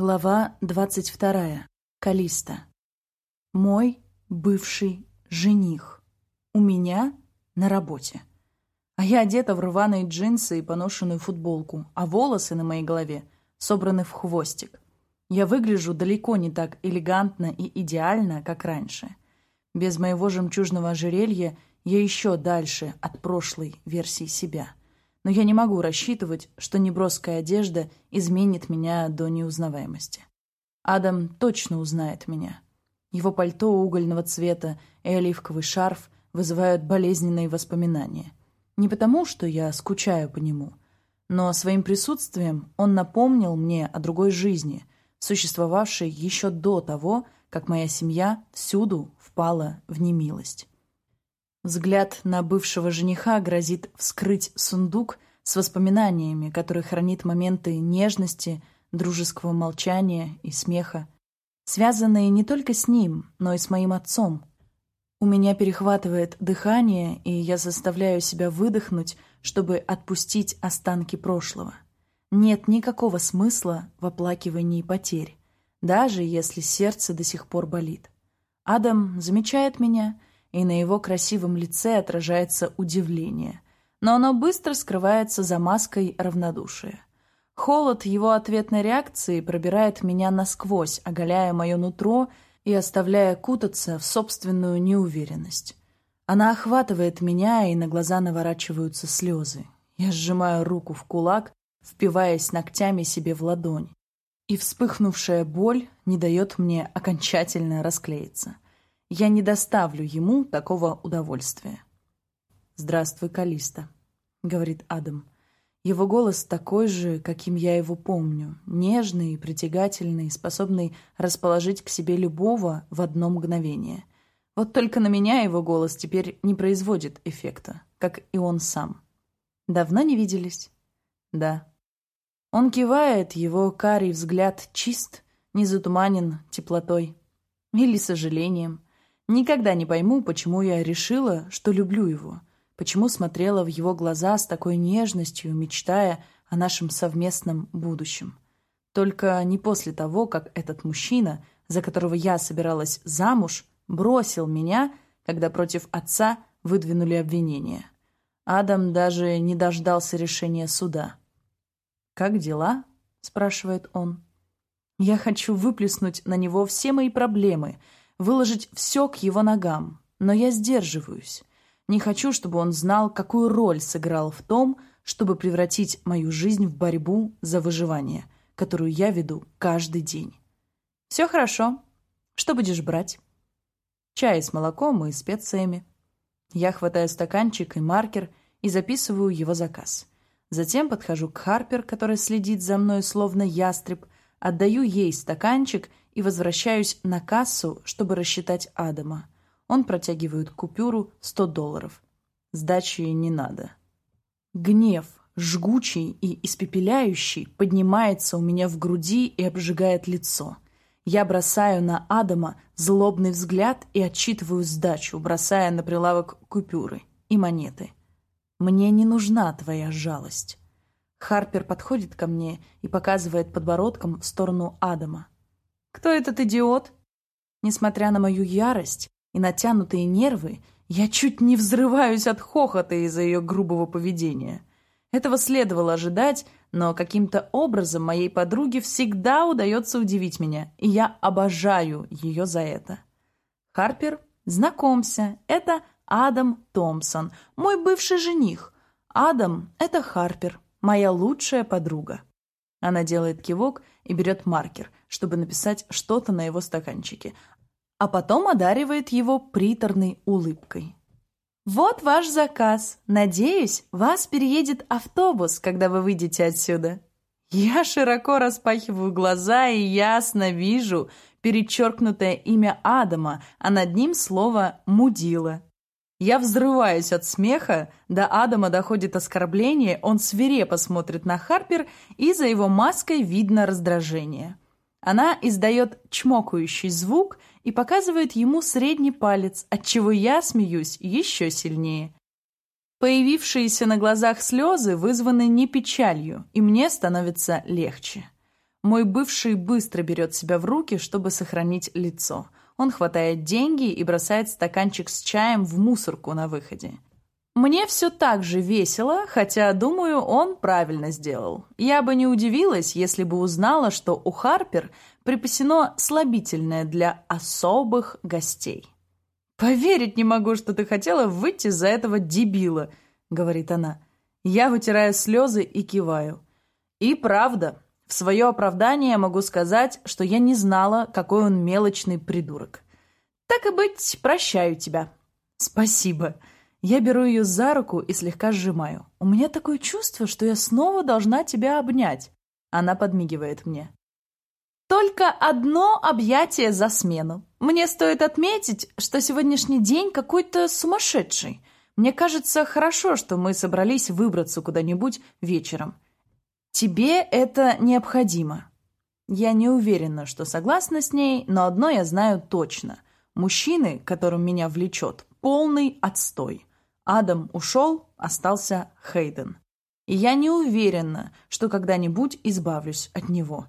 Глава 22. Калиста. Мой бывший жених. У меня на работе. А я одета в рваные джинсы и поношенную футболку, а волосы на моей голове собраны в хвостик. Я выгляжу далеко не так элегантно и идеально, как раньше. Без моего жемчужного ожерелья я еще дальше от прошлой версии себя но я не могу рассчитывать, что неброская одежда изменит меня до неузнаваемости. Адам точно узнает меня. Его пальто угольного цвета и оливковый шарф вызывают болезненные воспоминания. Не потому, что я скучаю по нему, но своим присутствием он напомнил мне о другой жизни, существовавшей еще до того, как моя семья всюду впала в немилость. Взгляд на бывшего жениха грозит вскрыть сундук с воспоминаниями, который хранит моменты нежности, дружеского молчания и смеха, связанные не только с ним, но и с моим отцом. У меня перехватывает дыхание, и я заставляю себя выдохнуть, чтобы отпустить останки прошлого. Нет никакого смысла в оплакивании потерь, даже если сердце до сих пор болит. Адам замечает меня — и на его красивом лице отражается удивление. Но оно быстро скрывается за маской равнодушия. Холод его ответной реакции пробирает меня насквозь, оголяя мое нутро и оставляя кутаться в собственную неуверенность. Она охватывает меня, и на глаза наворачиваются слезы. Я сжимаю руку в кулак, впиваясь ногтями себе в ладонь. И вспыхнувшая боль не дает мне окончательно расклеиться — я не доставлю ему такого удовольствия. «Здравствуй, Калиста», — говорит Адам. Его голос такой же, каким я его помню, нежный и притягательный, способный расположить к себе любого в одно мгновение. Вот только на меня его голос теперь не производит эффекта, как и он сам. Давно не виделись? Да. Он кивает, его карий взгляд чист, не затуманен теплотой или сожалением. Никогда не пойму, почему я решила, что люблю его, почему смотрела в его глаза с такой нежностью, мечтая о нашем совместном будущем. Только не после того, как этот мужчина, за которого я собиралась замуж, бросил меня, когда против отца выдвинули обвинения. Адам даже не дождался решения суда. «Как дела?» — спрашивает он. «Я хочу выплеснуть на него все мои проблемы», выложить все к его ногам, но я сдерживаюсь. Не хочу, чтобы он знал, какую роль сыграл в том, чтобы превратить мою жизнь в борьбу за выживание, которую я веду каждый день. Все хорошо. Что будешь брать? Чай с молоком и специями. Я хватаю стаканчик и маркер и записываю его заказ. Затем подхожу к Харпер, которая следит за мной словно ястреб, отдаю ей стаканчик и возвращаюсь на кассу, чтобы рассчитать Адама. Он протягивает купюру 100 долларов. Сдачи не надо. Гнев, жгучий и испепеляющий, поднимается у меня в груди и обжигает лицо. Я бросаю на Адама злобный взгляд и отчитываю сдачу, бросая на прилавок купюры и монеты. Мне не нужна твоя жалость. Харпер подходит ко мне и показывает подбородком в сторону Адама. Кто этот идиот? Несмотря на мою ярость и натянутые нервы, я чуть не взрываюсь от хохота из-за ее грубого поведения. Этого следовало ожидать, но каким-то образом моей подруге всегда удается удивить меня, и я обожаю ее за это. Харпер, знакомься, это Адам Томпсон, мой бывший жених. Адам — это Харпер, моя лучшая подруга. Она делает кивок и берет маркер, чтобы написать что-то на его стаканчике, а потом одаривает его приторной улыбкой. «Вот ваш заказ. Надеюсь, вас переедет автобус, когда вы выйдете отсюда». Я широко распахиваю глаза и ясно вижу перечеркнутое имя Адама, а над ним слово «мудила». Я взрываюсь от смеха, до Адама доходит оскорбление, он свирепо смотрит на Харпер, и за его маской видно раздражение. Она издает чмокающий звук и показывает ему средний палец, отчего я смеюсь еще сильнее. Появившиеся на глазах слезы вызваны не печалью, и мне становится легче. Мой бывший быстро берет себя в руки, чтобы сохранить лицо. Он хватает деньги и бросает стаканчик с чаем в мусорку на выходе. Мне все так же весело, хотя, думаю, он правильно сделал. Я бы не удивилась, если бы узнала, что у Харпер припасено слабительное для особых гостей. «Поверить не могу, что ты хотела выйти за этого дебила», — говорит она. Я вытираю слезы и киваю. И правда, в свое оправдание могу сказать, что я не знала, какой он мелочный придурок. Так и быть, прощаю тебя. Спасибо. Я беру ее за руку и слегка сжимаю. У меня такое чувство, что я снова должна тебя обнять. Она подмигивает мне. Только одно объятие за смену. Мне стоит отметить, что сегодняшний день какой-то сумасшедший. Мне кажется, хорошо, что мы собрались выбраться куда-нибудь вечером. Тебе это необходимо. Я не уверена, что согласна с ней, но одно я знаю точно. Мужчины, которым меня влечет, полный отстой. Адам ушел, остался Хейден. И я не уверена, что когда-нибудь избавлюсь от него.